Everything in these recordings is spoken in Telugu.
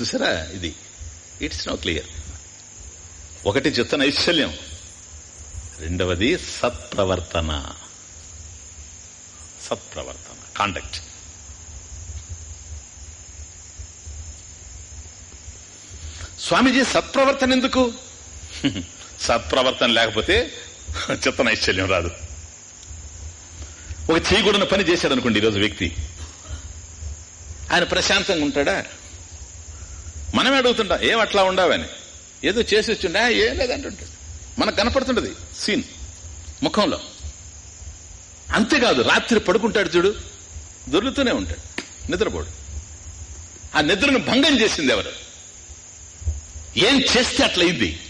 చూసారా ఇది? ఇట్స్ నో క్లియర్ ఒకటి చిత్త నైశ్చల్యం రెండవది సత్ప్రవర్తన. సత్ప్రవర్తన. కాండక్ట్ స్వామీజీ సత్ప్రవర్తన ఎందుకు? సత్ప్రవర్తన లేకపోతే చిత్త నైశ్చల్యం రాదు. ఒక చేయకూడని పని చేశాడు అనుకోండి ఈరోజు వ్యక్తి. ఆయన ప్రశాంతంగా ఉంటాడా? మనమే అడుగుతుంటాం ఏం అట్లా ఉండవని? ఏదో చేసి వచ్చిండే ఏం లేదంటుంటాడు మనకు కనపడుతుంటది సీన్ ముఖంలో. అంతేకాదు రాత్రి పడుకుంటాడు చూడు దొరుకుతూనే ఉంటాడు నిద్రపోడు. ఆ నిద్రను భంగం చేసింది ఎవరు? ఏం చేస్తే అట్లయింది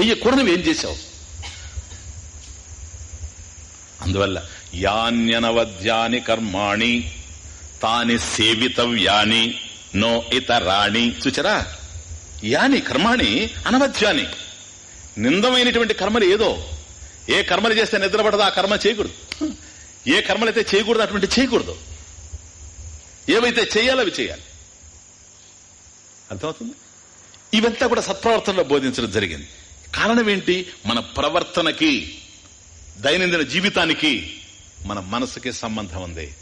చెయ్యకూడదు ఏం చేశావు? అందువల్ల యాన్యనవద్యాని కర్మాణి తాని సేవితవ్యాని నో ఇతరాణి చూచరా యాని కర్మాణి అనవద్యాని నిందమైనటువంటి కర్మలు ఏదో? ఏ కర్మలు చేస్తే నిద్రపడదు ఆ కర్మ చేయకూడదు. ఏ కర్మలైతే చేయకూడదు అటువంటి చేయకూడదు. ఏవైతే చేయాలో అవి చేయాలి. అర్థమవుతుంది? ఇవంతా కూడా సత్ప్రవర్తనలో బోధించడం జరిగింది. కారణం ఏంటి? మన ప్రవర్తనకి దైనందిన జీవితానికి మన మనసుకి సంబంధం ఉంది.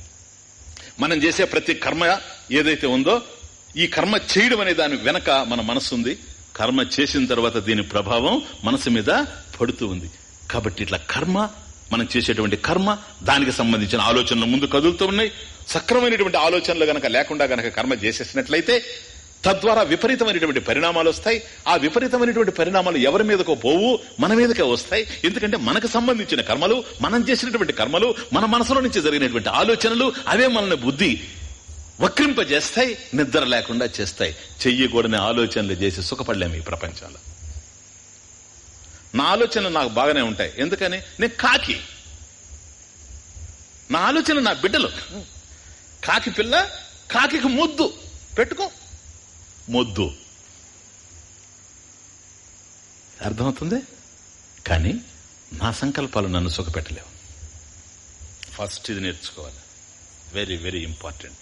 మనం చేసే ప్రతి కర్మ ఏదైతే ఉందో ఈ కర్మ చేయడం అనే దాని వెనక మన మనసు ఉంది కర్మ చేసిన తర్వాత దీని ప్రభావం మనసు మీద పడుతూ ఉంది. కాబట్టి ఇట్లా కర్మ మనం చేసేటువంటి కర్మ దానికి సంబంధించిన ఆలోచనలు ముందు కదులుతూ ఉన్నాయి. సక్రమైనటువంటి ఆలోచనలు గనక లేకుండా గనక కర్మ చేసేసినట్లయితే తద్వారా విపరీతమైనటువంటి పరిణామాలు వస్తాయి. ఆ విపరీతమైనటువంటి పరిణామాలు ఎవరి మీదకో పోవు మన మీదకే వస్తాయి. ఎందుకంటే మనకు సంబంధించిన కర్మలు మనం చేసినటువంటి కర్మలు మన మనసులో నుంచి జరిగినటువంటి ఆలోచనలు అవే మనల్ని బుద్ధి వక్రింపజేస్తాయి నిద్ర లేకుండా చేస్తాయి. చెయ్యకూడని ఆలోచనలు చేసి సుఖపడలేము ఈ ప్రపంచంలో. నా ఆలోచనలు నాకు బాగానే ఉంటాయి. ఎందుకని? నేను కాకి. నా ఆలోచన నా బిడ్డలు. కాకి పిల్ల కాకి ముద్దు. పెట్టుకో. ముద్దు. అర్థమవుతుంది? కానీ నా సంకల్పాలు నన్ను సుఖపెట్టలేవు. ఫస్ట్ ఇది నేర్చుకోవాలి. వెరీ వెరీ ఇంపార్టెంట్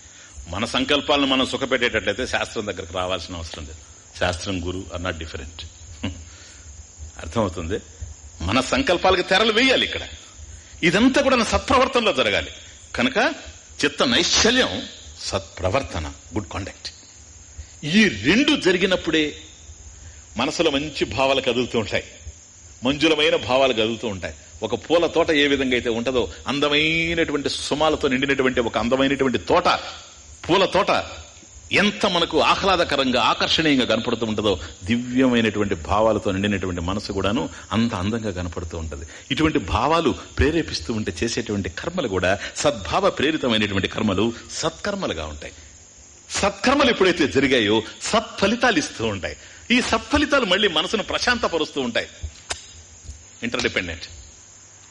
మన సంకల్పాలను మనం సుఖపెట్టేటట్లయితే శాస్త్రం దగ్గరకు రావాల్సిన అవసరం లేదు. శాస్త్రం గురు ఆర్ నాట్ డిఫరెంట్ అర్థమవుతుంది? మన సంకల్పాలకు తెరలు వేయాలి ఇక్కడ. ఇదంతా కూడా సత్ప్రవర్తనలో జరగాలి. కనుక చిత్త నైశ్చల్యం సత్ప్రవర్తన గుడ్ కాండక్ట్ ఈ రెండు జరిగినప్పుడే మనసులో మంచి భావాలు కదులుతూ ఉంటాయి. మంజులమైన భావాలు కదులుతూ ఉంటాయి. ఒక పూల తోట ఏ విధంగా అయితే ఉంటుందో అందమైనటువంటి సుమాలతో నిండినటువంటి ఒక అందమైనటువంటి తోట పూల తోట ఎంత మనకు ఆహ్లాదకరంగా ఆకర్షణీయంగా కనపడుతూ ఉంటుందో దివ్యమైనటువంటి భావాలతో నిండినటువంటి మనసు కూడాను అంత అందంగా కనపడుతూ ఉంటుంది. ఇటువంటి భావాలు ప్రేరేపిస్తూ ఉంటే చేసేటువంటి కర్మలు కూడా సద్భావ ప్రేరితమైనటువంటి కర్మలు సత్కర్మలుగా ఉంటాయి. సత్కర్మలు ఎప్పుడైతే జరిగాయో సత్ఫలితాలు ఇస్తూ ఉంటాయి. ఈ సత్ఫలితాలు మళ్ళీ మనసును ప్రశాంతపరుస్తూ ఉంటాయి. ఇంటర్డిపెండెంట్.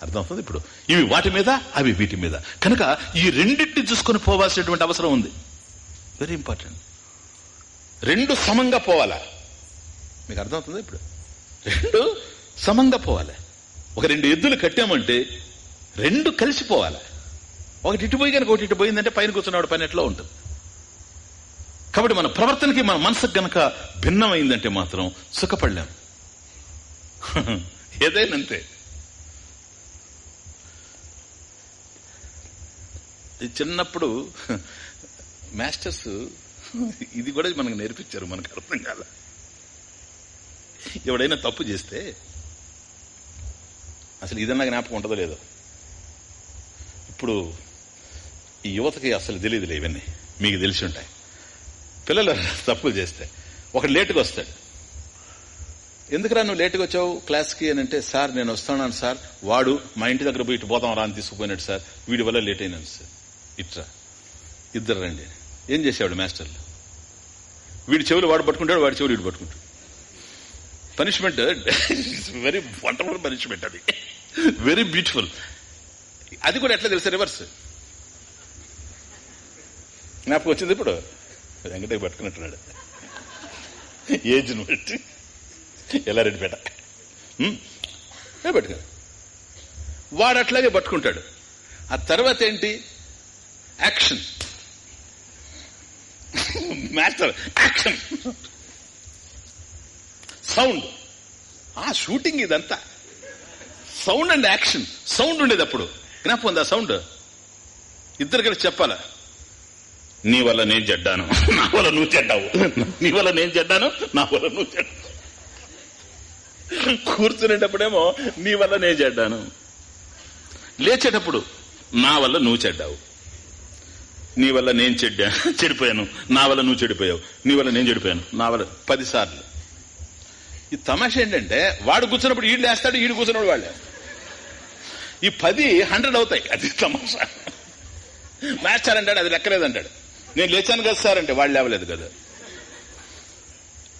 అర్థమవుతుంది ఇప్పుడు. ఇవి వాటి మీద అవి వీటి మీద. కనుక ఈ రెండింటిని చూసుకొని పోవాల్సినటువంటి అవసరం ఉంది. వెరీ ఇంపార్టెంట్ రెండు సమంగా పోవాలా? మీకు అర్థమవుతుంది ఇప్పుడు? రెండు సమంగా పోవాలి? ఒక రెండు ఎద్దులు కట్టామంటే రెండు కలిసిపోవాలి ఒకటి ఇటు పోయి కనుక ఒకటి ఇటు పోయిందంటే పైన కూర్చున్నవాడు పని ఎట్లా ఉంటుంది? కాబట్టి మన ప్రవర్తనకి మన మనసుకు గనక భిన్నమైందంటే మాత్రం సుఖపడలేం. ఏదైనా అంతే. చిన్నప్పుడు మాస్టర్స్ ఇది కూడా మనకు నేర్పించారు మనకు అర్థం కాల. ఎవడైనా తప్పు చేస్తే అసలు ఇదన్నా జ్ఞాపకం ఉంటుందో లేదో. ఇప్పుడు ఈ యువతకి అసలు తెలియదులే ఇవన్నీ. మీకు తెలిసి ఉంటాయి. పిల్లలు తప్పులు చేస్తే ఒకటి లేటుగా వస్తాడు. ఎందుకురా నువ్వు లేటుగా వచ్చావు క్లాస్కి అని అంటే సార్ నేను వస్తున్నాను సార్. వాడు మా ఇంటి దగ్గర పోయి ఇటు పోతాం రా అని తీసుకుపోయినాడు సార్. వీడి వల్ల లేట్ అయినాను సార్. ఇట్రా. ఇద్దరు రండి ఏం చేసేవాడు మాస్టర్లు? వీడి చెవులు వాడు పట్టుకుంటాడు వాడి చెవులు వీడు పట్టుకుంటాడు. పనిష్మెంట్ వెరీ వండర్ఫుల్ పనిష్మెంట్ అది. వెరీ బ్యూటిఫుల్ అది కూడా ఎట్లా తెలుసు రివర్స్ జ్ఞాపకం వచ్చింది ఇప్పుడు? వెంకటే పట్టుకున్నట్టున్నాడు. ఏజ్ను బట్టి. ఎల్లారెడ్డిపేట పట్టుకున్నాడు? వాడు అట్లాగే పట్టుకుంటాడు. ఆ తర్వాత ఏంటి? యాక్షన్ మాస్టర్ యాక్షన్ సౌండ్ ఆ షూటింగ్ ఇదంతా. సౌండ్ అండ్ యాక్షన్ సౌండ్ ఉండేది అప్పుడు. జ్ఞాపం ఉంది ఆ సౌండ్ ఇద్దరు కలిసి చెప్పాలా? నీ వల్ల నేను చెడ్డాను నా వల్ల నువ్వు చెడ్డావు నీ వల్ల నేను చెడ్డాను నా వల్ల నువ్వు చెడ్డావు కూర్చునేటప్పుడేమో నీ వల్ల నేను చెడ్డాను లేచేటప్పుడు నా వల్ల నువ్వు చెడ్డావు నీ వల్ల నేను చెడ్డా? చెడిపోయాను. నా వల్ల నువ్వు చెడిపోయావు. నీ వల్ల నేను చెడిపోయాను. నా వల్ల పది సార్లు ఈ తమాష ఏంటంటే వాడు కూర్చున్నప్పుడు ఈడు లేస్తాడు ఈడు కూర్చున్నాడు వాళ్ళే ఈ పది హండ్రెడ్ అవుతాయి. అది తమాషా. మాస్టర్ అంటాడు అది లెక్కలేదంటాడు. నేను లేచాను కదా సార్ అంటే వాళ్ళు లేవలేదు కదా.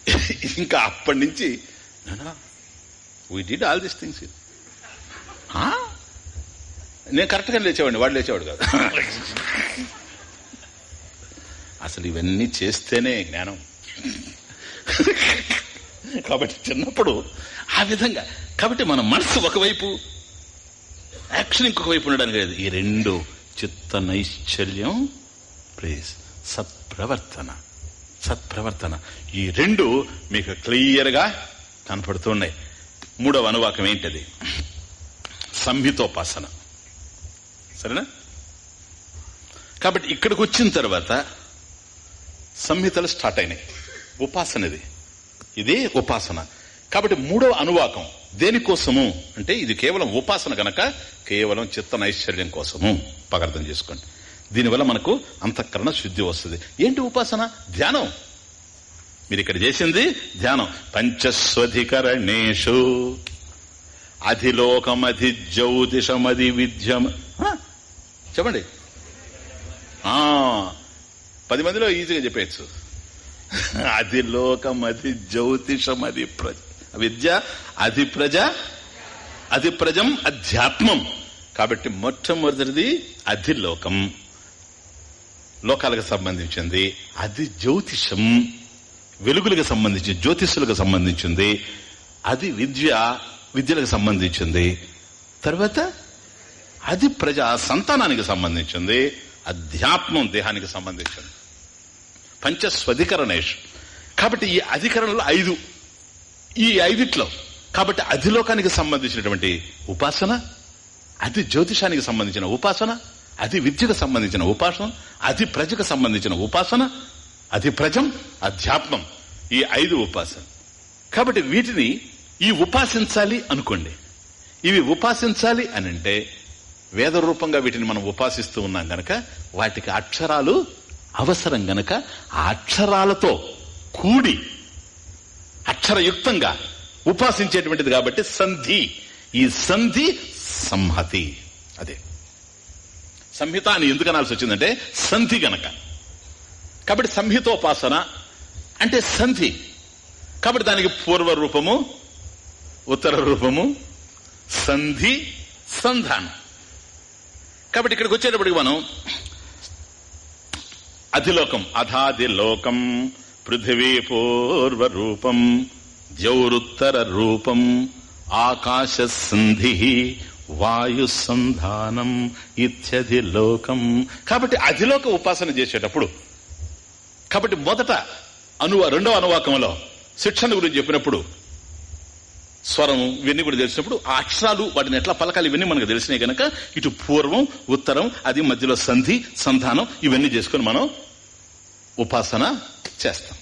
ఇంకా అప్పటి నుంచి we did all this things నేను కరెక్ట్గా లేచేవాడిని వాడు లేచేవాడు కాదు. అసలు ఇవన్నీ చేస్తేనే జ్ఞానం. కాబట్టి చిన్నప్పుడు ఆ విధంగా కాబట్టి మన మనసు ఒకవైపు యాక్షన్ ఇంకొక వైపు ఉండడానికి లేదు. ఈ రెండు చిత్త నైశ్చల్యం ప్లీజ్ సత్ప్రవర్తన సత్ప్రవర్తన. ఈ రెండు మీకు క్లియర్గా కనపడుతున్నాయి మూడవ అనువాకం ఏంటది? సంహితోపాసన. సరేనా? కాబట్టి ఇక్కడికి వచ్చిన తర్వాత సంహితలు స్టార్ట్ అయినాయి. ఉపాసనది. ఇది ఉపాసన. కాబట్టి మూడవ అనువాకం దేనికోసము? అంటే ఇది కేవలం ఉపాసన గనక కేవలం చిత్త నైశ్చర్యం కోసము. పగర్థం చేసుకోండి. దీనివల్ల మనకు అంతఃకరణ శుద్ధి వస్తుంది. ఏంటి ఉపాసన? ధ్యానం. మీరు ఇక్కడ చేసింది ధ్యానం. పంచస్వధికరణేషు. అధిలోకమధి జ్యోతిషమది విద్యం చెప్పండి. ఆ పది మందిలో ఈజీగా చెప్పేయచ్చు. అది లోకం అది జ్యోతిషం అది ప్రజ విద్య అది ప్రజ అది ప్రజం అధ్యాత్మం. కాబట్టి మొట్టమొదటిది అది లోకం. లోకాలకు సంబంధించింది అది జ్యోతిషం. వెలుగులకు సంబంధించి జ్యోతిషులకు సంబంధించింది అది విద్య విద్యలకు సంబంధించింది. తర్వాత అది ప్రజ సంతానానికి సంబంధించింది అధ్యాత్మం దేహానికి సంబంధించింది. పంచస్వధికరణేషు. కాబట్టి ఈ అధికరణలు ఐదు. ఈ ఐదిట్లో. కాబట్టి అధిలోకానికి సంబంధించినటువంటి ఉపాసన అది జ్యోతిషానికి సంబంధించిన ఉపాసన అది విద్యకు సంబంధించిన ఉపాసన అది ప్రజకు సంబంధించిన ఉపాసన అది ప్రజం అధ్యాత్మం. ఈ ఐదు ఉపాసన కాబట్టి వీటిని ఈ ఉపాసించాలి అనుకోండి. ఇవి ఉపాసించాలి అని అంటే వేద రూపంగా వీటిని మనం ఉపాసిస్తూ ఉన్నాం గనక వాటికి అక్షరాలు అవసరం గనక అక్షరాలతో కూడి అక్షరయుక్తంగా ఉపాసించేటువంటిది కాబట్టి సంధి. ఈ సంధి సంహతి. అదే. సంహిత అని ఎందుకు అనాల్సి వచ్చిందంటే సంధి గనక. కాబట్టి సంహితోపాసన అంటే సంధి. కాబట్టి దానికి పూర్వ రూపము ఉత్తర రూపము సంధి సంధానం. కాబట్టి ఇక్కడికి వచ్చేటప్పటికి మనం అధిలోకం అధాదిలోకం పృథివీ పూర్వ రూపం జౌరుత్తర రూపం ఆకాశ సంధి వాయు సంధానం ఇత్యది లోకం కాబట్టి అధిలోక ఉపాసన చేసేటప్పుడు కాబట్టి మొదట అనువ రెండవ అనువాకంలో శిక్షణ గురించి చెప్పినప్పుడు స్వరం ఇవన్నీ కూడా తెలిసినప్పుడు ఆ అక్షరాలు వాటిని ఎట్లా పలకాలి ఇవన్నీ మనకు తెలిసినాయి కనుక ఇటు పూర్వం ఉత్తరం అది మధ్యలో సంధి సంధానం ఇవన్నీ చేసుకుని మనం ఉపాసన చేస్తాం.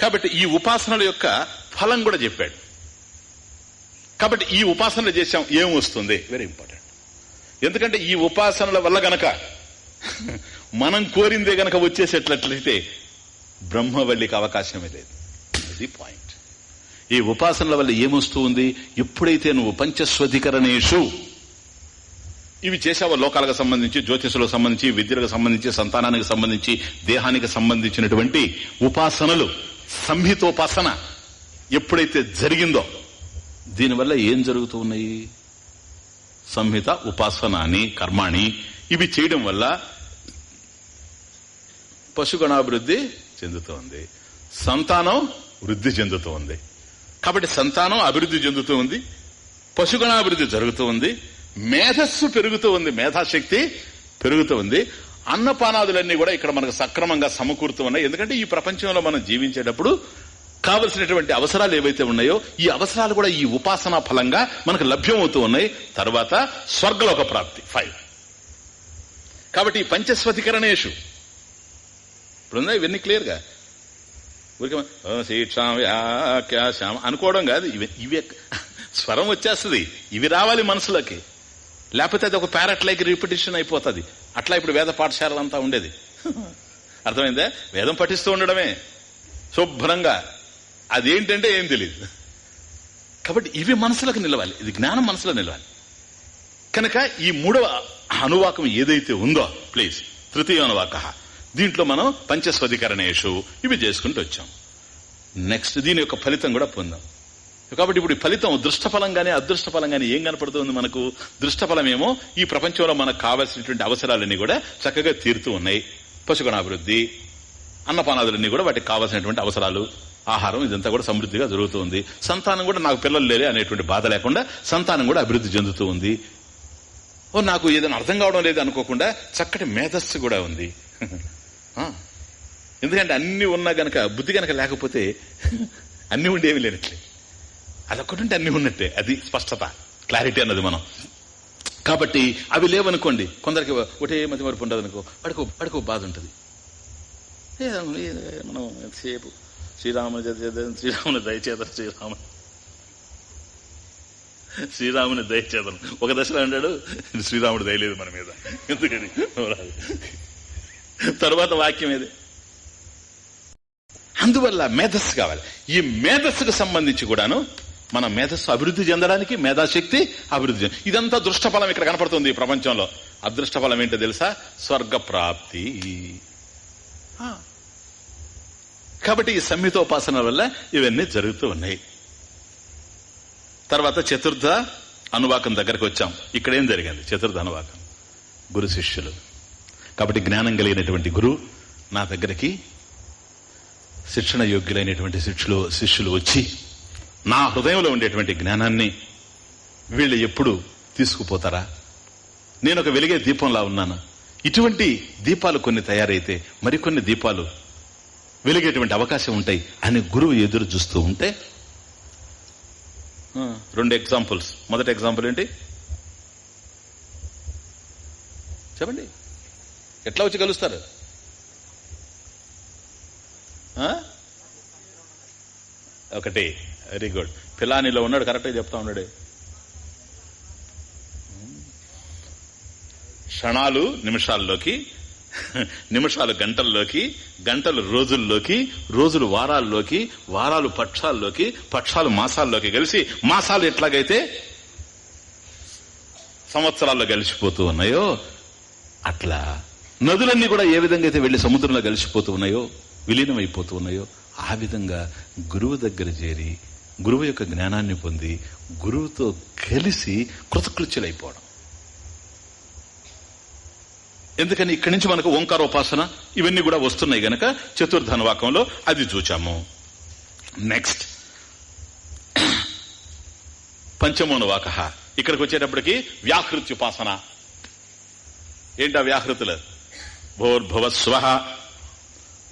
కాబట్టి ఈ ఉపాసనల యొక్క ఫలం కూడా చెప్పాడు. కాబట్టి ఈ ఉపాసనలు చేసాం ఏం వస్తుంది? వెరీ ఇంపార్టెంట్ ఎందుకంటే ఈ ఉపాసనల వల్ల గనక మనం కోరిందే గనక వచ్చేసేటట్లయితే బ్రహ్మవల్లికి అవకాశమే లేదు. ఇది పాయింట్ ఈ ఉపాసనల వల్ల ఏమొస్తూ ఉంది? ఎప్పుడైతే నువ్వు పంచస్వధికరణేషు ఇవి చేసావు లోకాలకు సంబంధించి జ్యోతిషులకు సంబంధించి విద్యలకు సంబంధించి సంతానానికి సంబంధించి దేహానికి సంబంధించినటువంటి ఉపాసనలు సంహితోపాసన ఎప్పుడైతే జరిగిందో దీనివల్ల ఏం జరుగుతూ ఉన్నాయి? సంహిత ఉపాసనాని కర్మాణి ఇవి చేయడం వల్ల పశుగణాభివృద్ధి చెందుతోంది. సంతానం వృద్ధి చెందుతూ ఉంది కాబట్టి సంతానం అభివృద్ధి చెందుతూ ఉంది పశుగణాభివృద్ధి జరుగుతూ ఉంది మేధస్సు పెరుగుతూ ఉంది మేధాశక్తి పెరుగుతూ ఉంది. అన్నపానాదులన్నీ కూడా ఇక్కడ మనకు సక్రమంగా సమకూరుతూ ఉన్నాయి. ఎందుకంటే ఈ ప్రపంచంలో మనం జీవించేటప్పుడు కావలసినటువంటి అవసరాలు ఏవైతే ఉన్నాయో ఈ అవసరాలు కూడా ఈ ఉపాసనా ఫలంగా మనకు లభ్యమవుతూ ఉన్నాయి. తర్వాత స్వర్గలోక ప్రాప్తి ఫైవ్. కాబట్టి ఈ పంచస్వతికరణేషు. ఇప్పుడున్నా ఇవన్నీ క్లియర్గా? ఊరికే ఓ అనుకోవడం కాదు. ఇవి ఇవే స్వరం వచ్చేస్తుంది. ఇవి రావాలి మనసులోకి. లేకపోతే అది ఒక ప్యారెట్ లైక్ రిపిటిషన్ అయిపోతుంది. అట్లా ఇప్పుడు వేద పాఠశాలంతా ఉండేది. అర్థమైందా? వేదం పఠిస్తూ ఉండడమే. శుభ్రంగా. అదేంటంటే ఏం తెలియదు కాబట్టి ఇవి మనసులకు నిలవాలి. ఇది జ్ఞానం మనసులో నిలవాలి. కనుక ఈ మూడవ అనువాకం ఏదైతే ఉందో ప్లీజ్ తృతీయ అనువాక. దీంట్లో మనం పంచస్వధికరణేషు ఇవి చేసుకుంటూ వచ్చాం. నెక్స్ట్ దీని యొక్క ఫలితం కూడా పొందాం. కాబట్టి ఇప్పుడు ఈ ఫలితం దృష్టఫలంగానే అదృష్టఫలంగానే ఏం కనపడుతుంది మనకు? దృష్టఫలమేమో ఈ ప్రపంచంలో మనకు కావాల్సినటువంటి అవసరాలన్నీ కూడా చక్కగా తీరుతూ ఉన్నాయి. పశుగుణాభివృద్ధి అన్నపానాదులన్నీ కూడా వాటికి కావాల్సినటువంటి అవసరాలు ఆహారం ఇదంతా కూడా సమృద్ధిగా జరుగుతుంది. సంతానం కూడా నాకు పిల్లలు లేరే అనేటువంటి బాధ లేకుండా సంతానం కూడా అభివృద్ధి చెందుతూ ఉంది. ఓ నాకు ఏదైనా అర్థం కావడం లేదు అనుకోకుండా చక్కటి మేధస్సు కూడా ఉంది. ఎందుకంటే అన్ని ఉన్నా గనక బుద్ధి గనక లేకపోతే అన్ని ఉండేవి లేనట్లే. అదొకటి ఉంటే అన్ని ఉన్నట్టే. అది స్పష్టత. క్లారిటీ అన్నది మనం. కాబట్టి అవి లేవనుకోండి కొందరికి ఒకటే మధ్య మరపు ఉండదు అనుకో పడుకో పడుకో బాధ ఉంటుంది. మనం ఎంతసేపు శ్రీరాముని చేత- శ్రీరాముని దయచేత శ్రీరాముని. శ్రీరాముని దయచేతను ఒక దశలో అంటాడు శ్రీరాముడు దయలేదు మన మీద. ఎందుకని? తర్వాత వాక్యం ఏది? అందువల్ల మేధస్సు కావాలి. ఈ మేధస్సుకు సంబంధించి కూడాను మన మేధస్సు అభివృద్ధి చెందడానికి మేధాశక్తి అభివృద్ధి ఇదంతా దృష్టఫలం ఇక్కడ కనపడుతుంది ప్రపంచంలో. అదృష్టఫలం ఏంటో తెలుసా? స్వర్గ ప్రాప్తి ఆ. కాబట్టి ఈ సంహితోపాసన వల్ల ఇవన్నీ జరుగుతూ ఉన్నాయి. తర్వాత చతుర్థ అనువాకం దగ్గరకు వచ్చాం. ఇక్కడ ఏం జరిగింది? చతుర్థ అనువాకం. గురు శిష్యులు. కాబట్టి జ్ఞానం కలిగినటువంటి గురువు నా దగ్గరికి శిక్షణ యోగ్యులైనటువంటి శిష్యులు శిష్యులు వచ్చి నా హృదయంలో ఉండేటువంటి జ్ఞానాన్ని వీళ్ళు ఎప్పుడు తీసుకుపోతారా? నేను ఒక వెలిగే దీపంలా ఉన్నాను. ఇటువంటి దీపాలు కొన్ని తయారైతే మరికొన్ని దీపాలు వెలిగేటువంటి అవకాశం ఉంటాయి అని గురువు ఎదురు చూస్తూ ఉంటే రెండు ఎగ్జాంపుల్స్. మొదటి ఎగ్జాంపుల్ ఏంటి? చెప్పండి. ఎట్లా వచ్చి కలుస్తారు? ఒకటి. Very good. పిలానిలో ఉన్నాడు కరెక్ట్గా చెప్తా ఉన్నాడే. క్షణాలు నిమిషాల్లోకి నిమిషాలు గంటల్లోకి గంటలు రోజుల్లోకి రోజులు వారాల్లోకి వారాలు పక్షాల్లోకి పక్షాలు మాసాల్లోకి కలిసి మాసాలు ఎట్లాగైతే సంవత్సరాల్లో కలిసిపోతూ ఉన్నాయో అట్లా నదులన్నీ కూడా ఏ విధంగా అయితే వెళ్ళి సముద్రంలో కలిసిపోతూ ఉన్నాయో విలీనమైపోతూ ఉన్నాయో ఆ విధంగా గురువు దగ్గర చేరి గురువు యొక్క జ్ఞానాన్ని పొంది గురువుతో కలిసి కృతకృత్యులైపోవడం. ఎందుకని ఇక్కడి నుంచి మనకు ఓంకారోపాసన ఇవన్నీ కూడా వస్తున్నాయి గనక చతుర్థనువాకంలో అది చూచాము. నెక్స్ట్ పంచమోనువాక. ఇక్కడికి వచ్చేటప్పటికి వ్యాహృత్యుపాసన. ఏంటా వ్యాహృతులు? భోర్భువ స్వ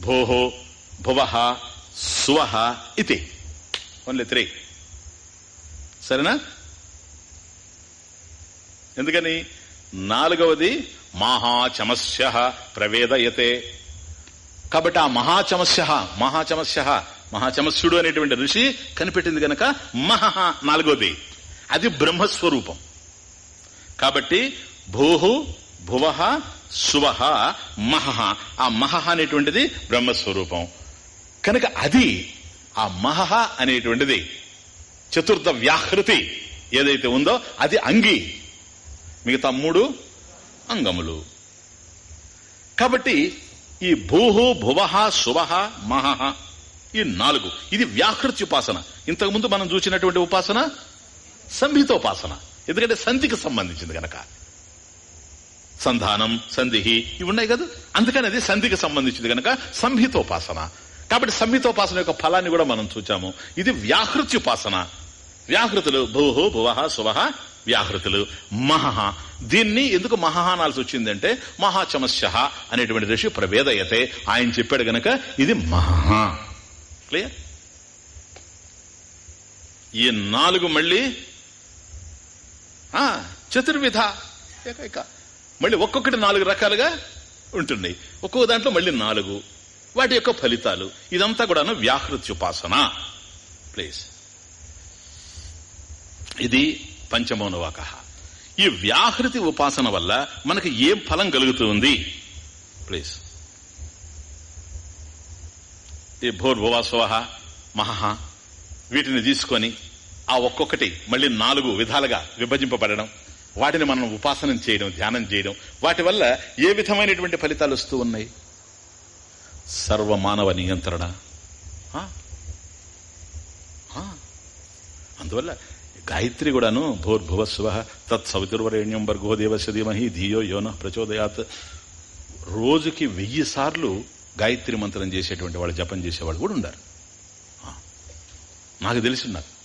భోహో భువ స్వ ఇది ఓన్లీ త్రీ సరేనా? ఎందుకని? నాలుగవది మహాచమస్య ప్రవేదయతే. కాబట్టి ఆ మహాచమస్య మహాచమస్య మహాచమస్యుడు అనేటువంటి ఋషి కనిపెట్టింది గనక మహ నాలుగోది అది బ్రహ్మస్వరూపం. కాబట్టి భూహు భువ శువ మహ. ఆ మహ అనేటువంటిది బ్రహ్మస్వరూపం. కనుక అది ఆ మహహ అనేటువంటిది చతుర్థ వ్యాహృతి ఏదైతే ఉందో అది అంగి మిగతా మూడు అంగములు. కాబట్టి ఈ భూహు భువహ శుభ మహ ఈ నాలుగు. ఇది వ్యాహృతి ఉపాసన. ఇంతకుముందు మనం చూసినటువంటి ఉపాసన సంహితోపాసన. ఎందుకంటే సంధికి సంబంధించింది గనక. సంధానం సంధిహి ఇవి ఉన్నాయి కదా? అందుకని అది సంధికి సంబంధించింది గనక సంహితోపాసన. కాబట్టి సంహితోపాసన యొక్క ఫలాన్ని కూడా మనం చూచాము. ఇది వ్యాహృత్యుపాసన. వ్యాహృతులు భూహు భువహ శువహ వ్యాహృతులు. మహహ. దీన్ని ఎందుకు మహహ అనాల్సి వచ్చిందంటే మహాచమస్య అనేటువంటి ఋషి ప్రవేదయతే. ఆయన చెప్పాడు గనక ఇది మహహ. క్లియర్? ఈ నాలుగు మళ్ళీ ఆ, చతుర్విధ ఏకైక. మళ్ళీ ఒక్కొక్కటి నాలుగు రకాలుగా ఉంటున్నాయి ఒక్కొక్క దాంట్లో మళ్ళీ నాలుగు. వాటి యొక్క ఫలితాలు. ఇదంతా కూడాను వ్యాహృత్యుపాసన. ప్లీజ్ ఇది పంచమోనవాక. ఈ వ్యాహృతి ఉపాసన వల్ల మనకి ఏం ఫలం కలుగుతుంది? ప్లీజ్ ఈ భోర్భువాస్వ మహహ వీటిని తీసుకొని ఆ ఒక్కొక్కటి మళ్ళీ నాలుగు విధాలుగా విభజింపబడడం వాటిని మనం ఉపాసనం చేయడం ధ్యానం చేయడం వాటి వల్ల ఏ విధమైనటువంటి ఫలితాలు వస్తూ ఉన్నాయి? సర్వమానవ నియంత్రణ. ఆ? ఆ. అందువల్ల గాయత్రి కూడాను భోర్భువస్వ తత్ సవితుర్వరేణ్యం భర్గో దేవస్య ధీమహి ధియో యోన ప్రచోదయాత్. రోజుకి వెయ్యి సార్లు గాయత్రి మంత్రం చేసేటువంటి వాళ్ళు జపం చేసేవాళ్ళు కూడా ఉన్నారు ఆ. నాకు తెలిసిన్నారు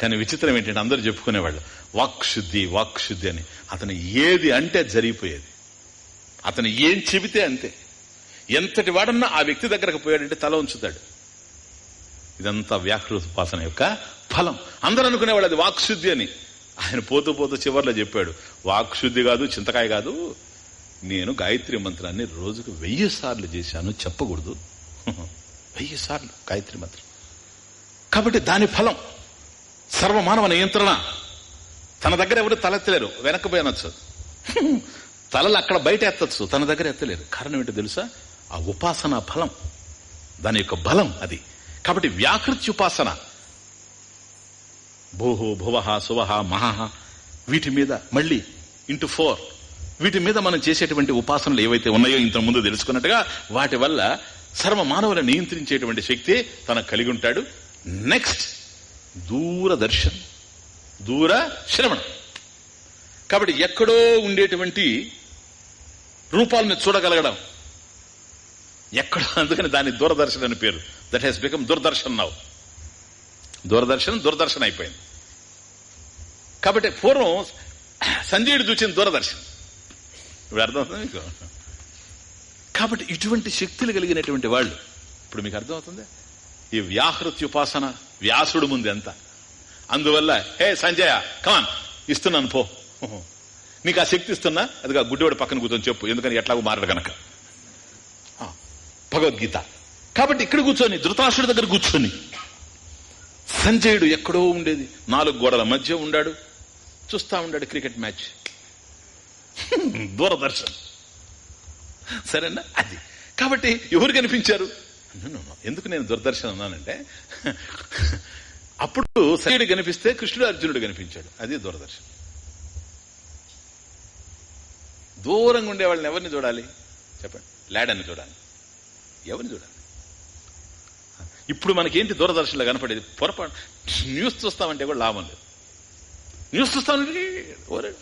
కానీ విచిత్రం ఏంటంటే అందరూ చెప్పుకునేవాళ్ళు వాక్శుద్ధి వాక్శుద్ధి అని. అతను ఏది అంటే అది జరిగిపోయేది. అతను ఏం చెబితే అంతే. ఎంతటి వాడన్నా ఆ వ్యక్తి దగ్గరకు పోయాడంటే తల ఉంచుతాడు. ఇదంతా వ్యాకృతోపాసన యొక్క ఫలం. అందరూ అనుకునేవాళ్ళు అది వాక్శుద్ధి అని. ఆయన పోతూ పోతూ చివర్లో చెప్పాడు వాక్శుద్ధి కాదు చింతకాయ కాదు. నేను గాయత్రి మంత్రాన్ని రోజుకు వెయ్యి సార్లు చేశాను చెప్పకూడదు. వెయ్యి సార్లు గాయత్రి మంత్రం. కాబట్టి దాని ఫలం సర్వమానవ నియంత్రణ. తన దగ్గర ఎవరు తలెత్తలేరు వెనక్కి అనొచ్చు. తలలు అక్కడ బయట ఎత్తచ్చు తన దగ్గర ఎత్తలేరు. కారణం ఏంటో తెలుసా? ఆ ఉపాసన ఫలం. దాని యొక్క బలం అది. కాబట్టి ఉపాసన. భూహు భువహ సువహ మహహ వీటి మీద మళ్ళీ ఇంటూ ఫోర్ వీటి మీద మనం చేసేటువంటి ఉపాసనలు ఏవైతే ఉన్నాయో ఇంత ముందు తెలుసుకున్నట్టుగా వాటి వల్ల సర్వ మానవులను నియంత్రించేటువంటి శక్తి తనకు కలిగి ఉంటాడు. నెక్స్ట్ దూరదర్శన్ దూర శ్రవణం. కాబట్టి ఎక్కడో ఉండేటువంటి రూపాలను చూడగలగడం. ఎక్కడో అందుకని దాని దూరదర్శన్ అని పేరు. That he's become Doordarshan now Doordarshan Doordarshan అయిపోయింది. కాబట్టి పూర్వం సంజయుడు చూసిన దూరదర్శన్. ఇప్పుడు అర్థమవుతుంది మీకు? కాబట్టి ఇటువంటి శక్తులు కలిగినటువంటి వాళ్ళు ఇప్పుడు మీకు అర్థమవుతుంది? ఈ వ్యాహృత్యుపాసన వ్యాసుడు ముందు ఎంత? అందువల్ల హే సంజయ కమాన్ ఇస్తున్నాను పో. నీకు ఆ శక్తి ఇస్తున్నా? అదిగా గుడ్డివాడు పక్కన కూర్చొని చెప్పు ఎందుకని ఎట్లాగో మారడు కనుక భగవద్గీత. కాబట్టి ఇక్కడ కూర్చొని ధృతరాష్ట్రుడి దగ్గర కూర్చొని. సంజయుడు ఎక్కడో ఉండేది. నాలుగు గోడల మధ్య ఉండాడు. చూస్తా ఉండాడు క్రికెట్ మ్యాచ్. దూరదర్శన్. సరేనా? అది. కాబట్టి ఎవరు కనిపించారు? ఎందుకు నేను దూరదర్శన్ అన్నానంటే అప్పుడు సంజయుడు కనిపిస్తే కృష్ణుడు అర్జునుడు కనిపించాడు. అది దూరదర్శన్. దూరంగా ఉండే వాళ్ళని ఎవరిని చూడాలి? చెప్పండి. లాడని చూడాలి. ఎవరిని చూడాలి? ఇప్పుడు మనకేంటి దూరదర్శన్లో కనపడేది? పొరపాటు. న్యూస్ చూస్తామంటే కూడా లాభం లేదు. న్యూస్ చూస్తామంటే ఓరే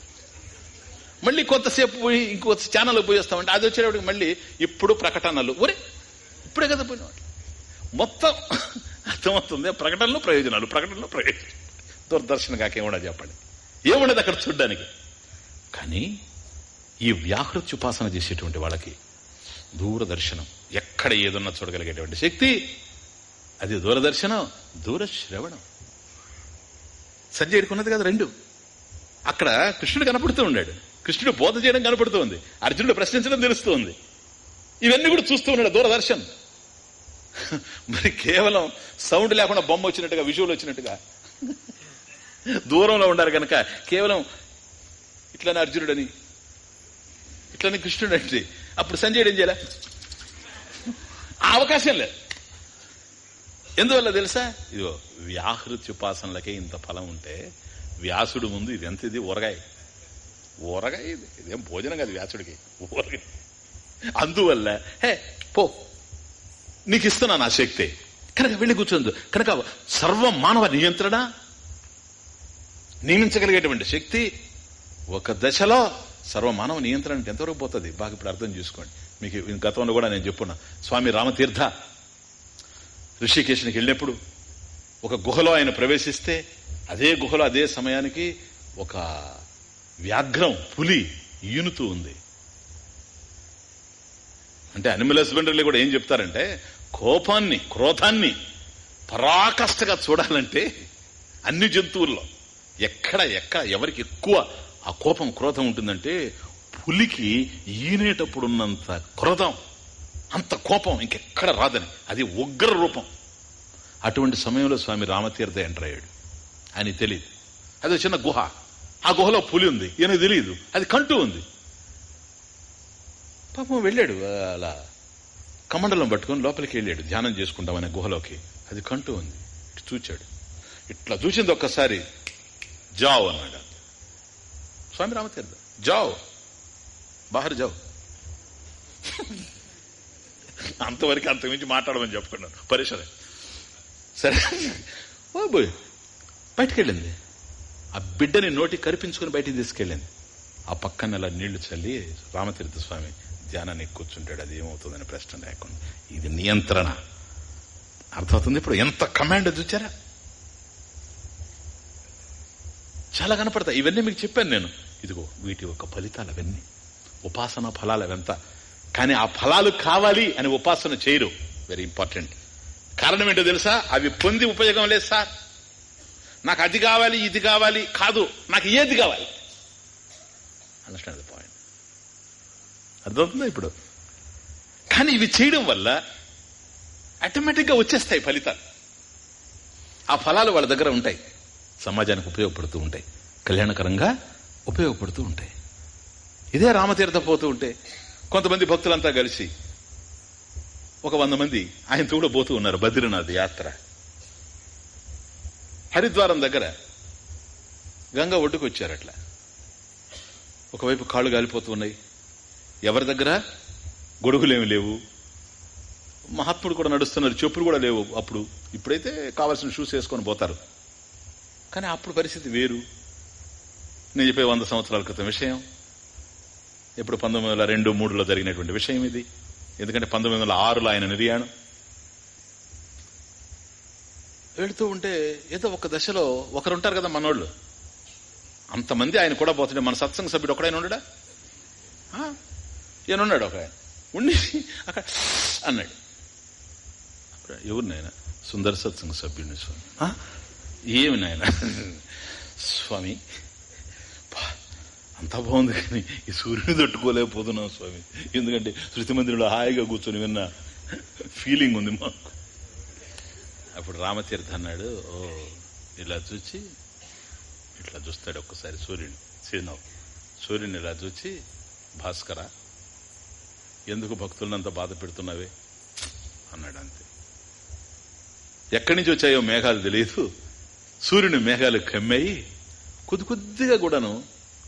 మళ్ళీ కొంతసేపు పోయి ఇంకో ఛానల్ పోయి వస్తామంటే అది వచ్చేటప్పటికి మళ్ళీ ఇప్పుడు ప్రకటనలు. ఒరే ఇప్పుడే కదా పోయినవాడు మొత్తం అర్థమవుతుంది. ప్రకటనలు ప్రయోజనాలు. ప్రకటనలు ప్రయోజనాలు. దూరదర్శన కాకేమన్నా చెప్పండి. ఏముండదు అక్కడ చూడ్డానికి. కానీ ఈ వ్యాహృత్యుపాసన చేసేటువంటి వాళ్ళకి దూరదర్శనం ఎక్కడ ఏదున్నా చూడగలిగేటువంటి శక్తి. అది దూరదర్శనం దూరశ్రవణం. సంజయుడికి ఉన్నది కదా రెండు. అక్కడ కృష్ణుడు కనపడుతూ ఉండాడు కృష్ణుడు బోధ చేయడం కనపడుతూ ఉంది. అర్జునుడు ప్రశ్నించడం తెలుస్తూ ఉంది. ఇవన్నీ కూడా చూస్తూ ఉన్నాడు దూరదర్శన్. మరి కేవలం సౌండ్ లేకుండా బొమ్మ వచ్చినట్టుగా విజువల్ వచ్చినట్టుగా. దూరంలో ఉండారు కనుక కేవలం ఇట్లనే అర్జునుడని ఇట్లనే కృష్ణుడు అంటే అప్పుడు సంజయుడు ఏం చేయాలి? ఆ అవకాశం లేదు. ఎందువల్ల తెలుసా? ఇదిగో వ్యాహృత్యుపాసనలకే ఇంత ఫలం ఉంటే వ్యాసుడు ముందు ఇది ఎంత ఇది? ఊరగాయ. ఊరగాయ ఇది. ఇదేం భోజనం కాదు వ్యాసుడికి. ఊరగాయ. అందువల్ల హే పో. నీకు ఇస్తున్నా నా శక్తి. కనుక వెళ్ళి కూర్చోందు. కనుక సర్వ మానవ నియంత్రణ నియమించగలిగేటువంటి శక్తి ఒక దశలో సర్వ మానవ నియంత్రణ ఎంతవరకు పోతుంది? బాగా ఇప్పుడు అర్థం చేసుకోండి. మీకు గతంలో కూడా నేను చెప్పున్నా. స్వామి రామతీర్థ ఋషికేశ్నికి వెళ్ళినప్పుడు ఒక గుహలో ఆయన ప్రవేశిస్తే అదే గుహలో అదే సమయానికి ఒక వ్యాఘ్రం పులి ఈనుతూ ఉంది. అంటే అనిమల్ హస్బెండరీలో కూడా ఏం చెప్తారంటే కోపాన్ని క్రోధాన్ని పరాకష్టగా చూడాలంటే అన్ని జంతువుల్లో ఎక్కడ ఎక్కడ ఎవరికి ఎక్కువ ఆ కోపం క్రోధం ఉంటుందంటే పులికి ఈనేటప్పుడున్నంత క్రోధం అంత కోపం ఇంకెక్కడ రాదని. అది ఉగ్ర రూపం అటువంటి సమయంలో స్వామి రామతీర్థ ఎంటర్ అయ్యాడు. ఆయన తెలియదు అది చిన్న గుహ. ఆ గుహలో పులి ఉంది. ఈయన తెలియదు అది కంటూ ఉంది. పాపం వెళ్ళాడు అలా కమండలం పట్టుకొని లోపలికి వెళ్ళాడు. ధ్యానం చేసుకుంటామనే గుహలోకి. అది కంటూ ఉంది. ఇటు చూచాడు. ఇట్లా చూసింది ఒక్కసారి. జావ్ అన్నాడు స్వామి రామతీర్థ. జావ్. బాహర్ జావు. అంతవరకు అంతకుమించి మాట్లాడమని చెప్పుకున్నాను. పరిసరం సరే. ఓ బోయ్ బయటికి వెళ్ళింది ఆ బిడ్డని నోటి కరిపించుకుని బయటికి తీసుకెళ్ళింది. ఆ పక్కన అలా నీళ్ళు చల్లి రామతీర్థ స్వామి ధ్యానానికి కూర్చుంటాడు. అది ఏమవుతుందని ప్రశ్న లేకుండా. ఇది నియంత్రణ. అర్థమవుతుంది ఇప్పుడు? ఎంత కమాండ్ చూచారా? చాలా కనపడతాయి. ఇవన్నీ మీకు చెప్పాను నేను. ఇదిగో వీటి యొక్క ఫలితాలు అవన్నీ. ఉపాసన ఫలాలు అవంతా కానీ ఆ ఫలాలు కావాలి అని ఉపాసన చేయరు. వెరీ ఇంపార్టెంట్ కారణం ఏంటో తెలుసా? అవి పొంది ఉపయోగం లేదు సార్. నాకు అది కావాలి ఇది కావాలి కాదు. నాకు ఏది కావాలి? అండర్స్టాండ్ ద పాయింట్ అర్థమవుతుందా ఇప్పుడు? కానీ ఇవి చేయడం వల్ల ఆటోమేటిక్గా వచ్చేస్తాయి ఫలితాలు. ఆ ఫలాలు వాళ్ళ దగ్గర ఉంటాయి. సమాజానికి ఉపయోగపడుతూ ఉంటాయి. కళ్యాణకరంగా ఉపయోగపడుతూ ఉంటాయి. ఇదే రామతీర్థం పోతూ ఉంటే కొంతమంది భక్తులంతా కలిసి ఒక వంద మంది ఆయనతో కూడా పోతూ ఉన్నారు బద్రీనాథ్ యాత్ర. హరిద్వారం దగ్గర గంగ ఒడ్డుకు వచ్చారు అట్లా ఒకవైపు కాళ్ళు గాలిపోతూ ఉన్నాయి. ఎవరి దగ్గర? గొడుగులేమి లేవు. మహాత్ముడు కూడా నడుస్తున్నారు. చెప్పులు కూడా లేవు అప్పుడు. ఇప్పుడైతే కావాల్సిన షూస్ వేసుకొని పోతారు. కానీ అప్పుడు పరిస్థితి వేరు. నేను చెప్పే వంద సంవత్సరాల క్రితం విషయం. ఇప్పుడు పంతొమ్మిది వందల రెండు మూడులో జరిగినటువంటి విషయం ఇది. ఎందుకంటే పంతొమ్మిది వందల ఆరులో ఆయన నిర్యాణం. వెళుతూ ఉంటే ఏదో ఒక దశలో ఒకరు ఉంటారు కదా మనోళ్ళు. అంతమంది ఆయన కూడా పోతుండే మన సత్సంగ సభ్యుడు ఒకడైనా ఉండడా? ఈయనున్నాడు ఒక ఆయన. ఉండి అక్కడ అన్నాడు. ఎవరు నాయన? సుందర సత్సంగ సభ్యుడిని స్వామి. ఏమి నాయన? స్వామి. అంతా బాగుంది కానీ ఈ సూర్యుని తట్టుకోలేకపోతున్నాం స్వామి. ఎందుకంటే శృతి మందిరంలో హాయిగా కూర్చొని విన్న ఫీలింగ్ ఉంది మాకు. అప్పుడు రామతీర్థ అన్నాడు ఓ ఇలా చూచి ఇట్లా చూస్తాడు ఒక్కసారి సూర్యుని చిరునవ్వు సూర్యుని ఇలా చూచి భాస్కర ఎందుకు భక్తులంతా బాధ పెడుతున్నావే? అన్నాడు అంతే. ఎక్కడి నుంచి వచ్చాయో మేఘాలు తెలియదు సూర్యుని మేఘాలు కమ్మాయి కొద్ది కొద్దిగా కూడాను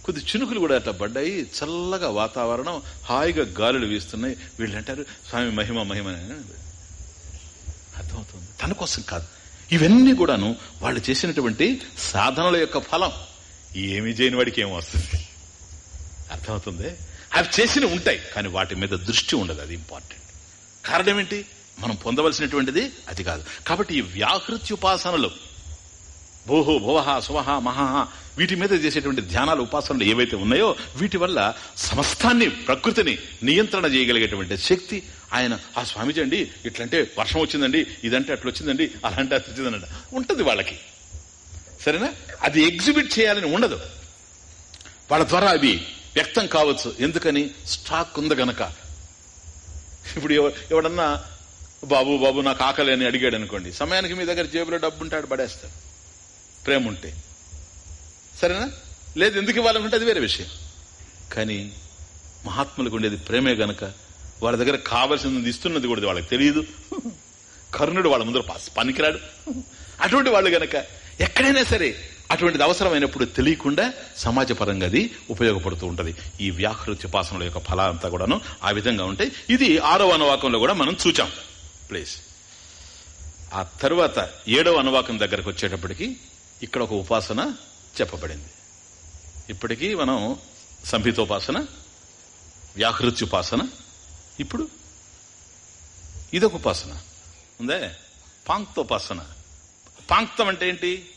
కొద్ది చినుకులు కూడా అట్లా పడ్డాయి. చల్లగా వాతావరణం హాయిగా గాలులు వీస్తున్నాయి. వీళ్ళు అంటారు స్వామి మహిమ మహిమ అర్థమవుతుంది. తన కోసం కాదు. ఇవన్నీ కూడాను వాళ్ళు చేసినటువంటి సాధనల యొక్క ఫలం. ఏమి చేయని వాడికి ఏం వస్తుంది? అర్థమవుతుంది? అవి చేసిన ఉంటాయి కానీ వాటి మీద దృష్టి ఉండదు. అది ఇంపార్టెంట్. కారణం ఏంటి? మనం పొందవలసినటువంటిది అది కాదు. కాబట్టి ఈ వ్యాహృత్యుపాసనలు భూహు భువహ సువహ మహా వీటి మీద చేసేటువంటి ధ్యానాలు ఉపాసనలు ఏవైతే ఉన్నాయో వీటి వల్ల సమస్తాన్ని ప్రకృతిని నియంత్రణ చేయగలిగేటువంటి శక్తి ఆయన ఆ స్వామిజీ అండి ఇట్లంటే వర్షం వచ్చిందండి ఇదంటే అట్లా వచ్చిందండి అలాంటి అట్లా వచ్చిందండి ఉంటుంది వాళ్ళకి. సరేనా? అది ఎగ్జిబిట్ చేయాలని ఉండదు. వాళ్ళ ద్వారా అవి వ్యక్తం కావచ్చు. ఎందుకని? స్టాక్ ఉంది గనక. ఇప్పుడు ఎవడన్నా బాబు బాబు నాకు ఆకలి అని అడిగాడు అనుకోండి సమయానికి మీ దగ్గర జేబులో డబ్బు ఉంటాడు పడేస్తాడు. ప్రేమ ఉంటే సరేనా? లేదు ఎందుకు ఇవ్వాలనుకుంటే అది వేరే విషయం. కానీ మహాత్ములకు ఉండేది ప్రేమే గనక వాళ్ళ దగ్గర కావలసింది ఇస్తున్నది కూడా వాళ్ళకి తెలియదు. కర్ణుడు వాళ్ళ ముందర పనికిరాడు. అటువంటి వాళ్ళు గనక ఎక్కడైనా సరే అటువంటిది అవసరమైనప్పుడు తెలియకుండా సమాజపరంగా అది ఉపయోగపడుతూ ఉంటది. ఈ వ్యాహృత్యుపాసనల యొక్క ఫలాంతా కూడాను ఆ విధంగా ఉంటాయి. ఇది ఆరవ అనువాకంలో కూడా మనం చూచాం. ప్లీజ్. ఆ తర్వాత ఏడవ అనువాకం దగ్గరకు వచ్చేటప్పటికి ఇక్కడ ఒక ఉపాసన చెప్పబడింది. ఇప్పటికీ మనం సంహితోపాసన వ్యాహృత్యుపాసన ఇప్పుడు ఇదొక ఉపాసన. ఉందే? పాంక్తోపాసన. పాంక్తం అంటే ఏంటి?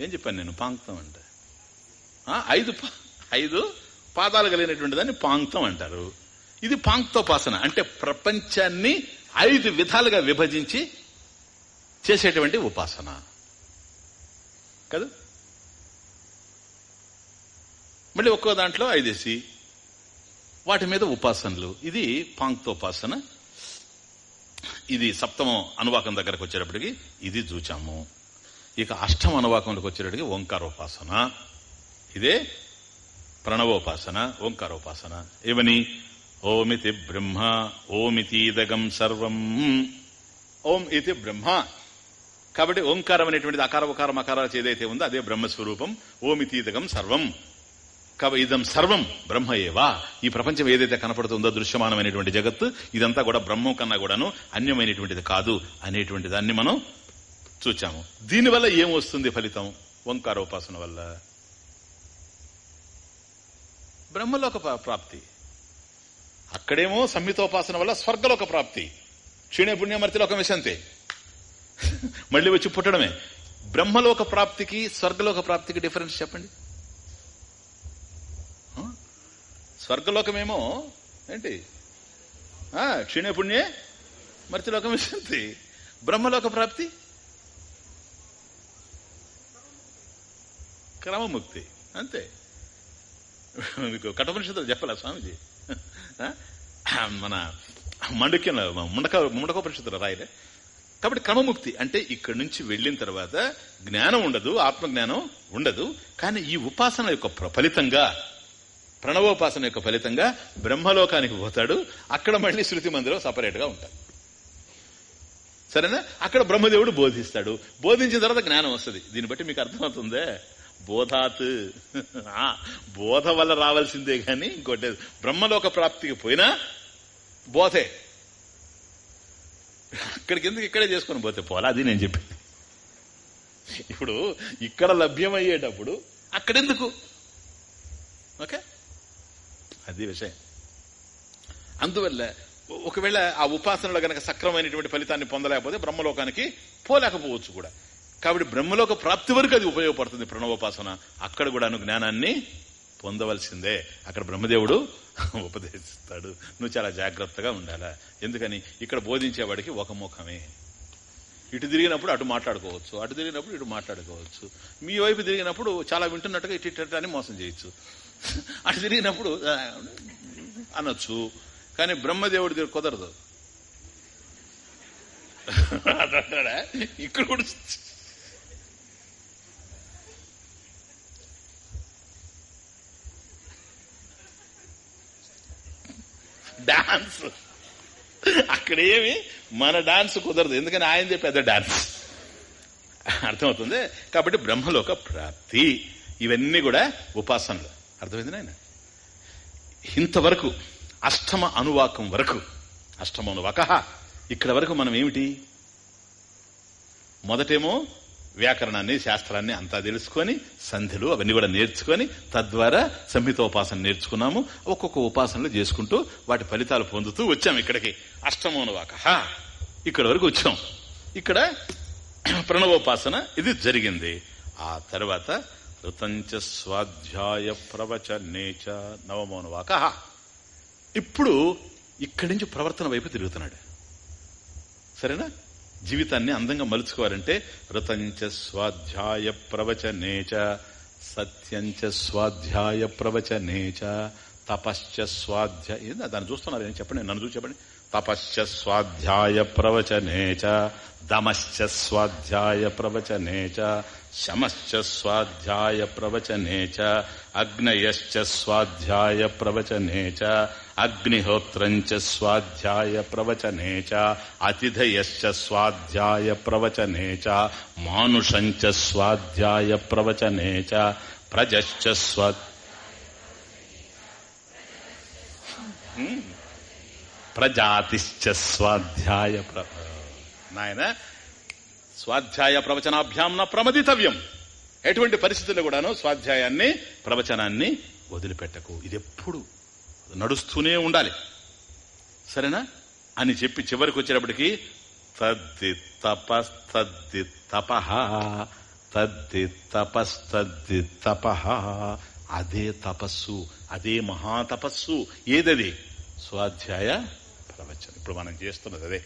ఏం చెప్పాను నేను? పాంక్తం అంటే. ఐదు పా- ఐదు పాదాలు కలిగినటువంటి దాన్ని పాంక్తం అంటారు. ఇది పాంక్తోపాసన. అంటే ప్రపంచాన్ని ఐదు విధాలుగా విభజించి చేసేటువంటి ఉపాసన. కదా? మళ్ళీ ఒక్కో దాంట్లో ఐదేసి వాటి మీద ఉపాసనలు. ఇది పాంక్తోపాసన. ఇది సప్తమం అనువాకం దగ్గరకు వచ్చేటప్పటికి ఇది చూచాము ఇక అష్టమ అనువాకంలోకి వచ్చేటప్పటికి ఓంకారోపాసన. ఇదే ప్రణవోపాసన ఓంకారోపాసన. ఏమని? ఓమితి బ్రహ్మ ఓమితీదగం సర్వం. ఓం ఇది బ్రహ్మ. కాబట్టి ఓంకారం అనేటువంటిది అకార ఉకారం అకారాలు ఏదైతే ఉందో అదే బ్రహ్మస్వరూపం. ఓమితీతకం సర్వం. కాబట్టి ఇదం సర్వం బ్రహ్మ ఏవా. ఈ ప్రపంచం ఏదైతే కనపడుతుందో దృశ్యమానమైనటువంటి జగత్తు ఇదంతా కూడా బ్రహ్మం కన్నా కూడాను అన్యమైనటువంటిది కాదు అనేటువంటి దాన్ని మనం చూచాము. దీనివల్ల ఏం వస్తుంది ఫలితం? ఓంకారోపాసన వల్ల. బ్రహ్మలోక ప్రాప్తి. అక్కడేమో సంహితోపాసన వల్ల స్వర్గలోక ప్రాప్తి. క్షీణే పుణ్యమర్తిలోకం విశంతే. మళ్ళీ వచ్చి పుట్టడమే. బ్రహ్మలోక ప్రాప్తికి స్వర్గలోక ప్రాప్తికి డిఫరెన్స్ చెప్పండి. స్వర్గలోకమేమో ఏంటి? ఆ, క్షీణే పుణ్యే మర్తిలోకం విశంతి బ్రహ్మలోక ప్రాప్తి? క్రమముక్తి. అంతే. మీకు కఠోపనిషత్తులు చెప్పాలా స్వామిజీ? మన మండుక్యంలో ముండక ముండకోపనిషత్తులు రాయలే. కాబట్టి క్రమముక్తి అంటే ఇక్కడి నుంచి వెళ్ళిన తర్వాత జ్ఞానం ఉండదు ఆత్మజ్ఞానం ఉండదు. కానీ ఈ ఉపాసన యొక్క ప్ర- ఫలితంగా ప్రణవోపాసన యొక్క ఫలితంగా బ్రహ్మలోకానికి పోతాడు. అక్కడ మళ్ళీ శృతి మందిరం సపరేట్గా ఉంటాడు సరేనా? అక్కడ బ్రహ్మదేవుడు బోధిస్తాడు. బోధించిన తర్వాత జ్ఞానం వస్తుంది. దీన్ని బట్టి మీకు అర్థమవుతుందే? బోధాత్. ఆ, బోధ వల్ల రావాల్సిందే కానీ ఇంకోటి బ్రహ్మలోక ప్రాప్తికి పోయినా బోధే. అక్కడికి ఎందుకు ఇక్కడే చేసుకొని పోతే పోలా? అది నేను చెప్పింది. ఇప్పుడు ఇక్కడ లభ్యమయ్యేటప్పుడు అక్కడెందుకు? ఓకే? అది విషయం. అందువల్ల ఒకవేళ ఆ ఉపాసనలో గనక సక్రమైనటువంటి ఫలితాన్ని పొందలేకపోతే బ్రహ్మలోకానికి పోలేకపోవచ్చు కూడా. కాబట్టి బ్రహ్మలోక ప్రాప్తి వరకు అది ఉపయోగపడుతుంది ప్రణవోపాసన. అక్కడ కూడాను జ్ఞానాన్ని పొందవలసిందే. అక్కడ బ్రహ్మదేవుడు ఉపదేశిస్తాడు. నువ్వు చాలా జాగ్రత్తగా ఉండాలా. ఎందుకని? ఇక్కడ బోధించేవాడికి ఒక ముఖమే. ఇటు తిరిగినప్పుడు అటు మాట్లాడుకోవచ్చు. అటు తిరిగినప్పుడు ఇటు మాట్లాడుకోవచ్చు. మీ వైపు తిరిగినప్పుడు చాలా వింటున్నట్టుగా ఇటు ఇటు అని మోసం చేయొచ్చు. అటు తిరిగినప్పుడు అనొచ్చు. కానీ బ్రహ్మదేవుడి దగ్గర కుదరదు. ఇక్కడ కూడా డాన్స్. అక్కడేమి మన డాన్స్ కుదరదు. ఎందుకని ఆయనదే పెద్ద డాన్స్. అర్థమవుతుంది? కాబట్టి బ్రహ్మలోక ప్రాప్తి. ఇవన్నీ కూడా ఉపాసనలు. అర్థమైంది నాయన? ఇంతవరకు అష్టమ అనువాకం వరకు అష్టమ అనువాక ఇక్కడ వరకు మనం ఏమిటి? మొదటేమో వ్యాకరణాన్ని శాస్త్రాన్ని అంతా తెలుసుకొని సంధిలు అవన్నీ కూడా నేర్చుకొని తద్వారా సంహితోపాసన నేర్చుకున్నాము. ఒక్కొక్క ఉపాసనలు చేసుకుంటూ వాటి ఫలితాలు పొందుతూ వచ్చాం ఇక్కడికి. అష్టమోనవాక ఇక్కడ వరకు వచ్చాం. ఇక్కడ ప్రణవోపాసన ఇది జరిగింది. ఆ తర్వాత ఋతంచ స్వాధ్యాయ ప్రవచ నేచ నవమోనవాక ఇప్పుడు ఇక్కడి నుంచి ప్రవర్తన వైపు తిరుగుతున్నాడు. సరేనా? జీవితాన్ని అందంగా మలుచుకోవాలంటే వ్రతంచ స్వాధ్యాయ ప్రవచనేచ సత్యంచ స్వాధ్యాయ ప్రవచనేచ తపశ్చ స్వాధ్యాయ ఏందా దాన్ని చూస్తున్నారు చెప్పండి? నన్ను చూసి చెప్పండి. తపశ్చ స్వాధ్యాయ ప్రవచనేచ దమశ్చ స్వాధ్యాయ ప్రవచనేచ శమశ్చ స్వాధ్యాయ ప్రవచనేచ అగ్నయశ్చ స్వాధ్యాయ ప్రవచనేచ చ స్వాధ్యాయ ప్రవచనేచ అతిథయశ్చ స్వాధ్యాయ ప్రవచనేచ చ స్వాధ్యాయ ప్రవచనేచ ప్రజశ్చ స్వా ప్రజాతిశ్చ స్వాధ్యాయ ప్ర నాయన? స్వాధ్యాయ ప్రవచనాభ్యాం న ప్రమదితవ్యం. ఎటువంటి పరిస్థితుల్లో కూడాను స్వాధ్యాయాన్ని ప్రవచనాన్ని వదిలిపెట్టకు. ఇది ఎప్పుడు నడుస్తూనే ఉండాలి. సరేనా? అని చెప్పి చివరికి వచ్చేటప్పటికి తద్ది తపస్తద్ది తద్ది తప తద్ది తపస్తద్ది తప. అదే తపస్సు అదే మహాతపస్సు. ఏదది? స్వాధ్యాయ ప్రవచనం. ఇప్పుడు మనం చేస్తున్నది అదే.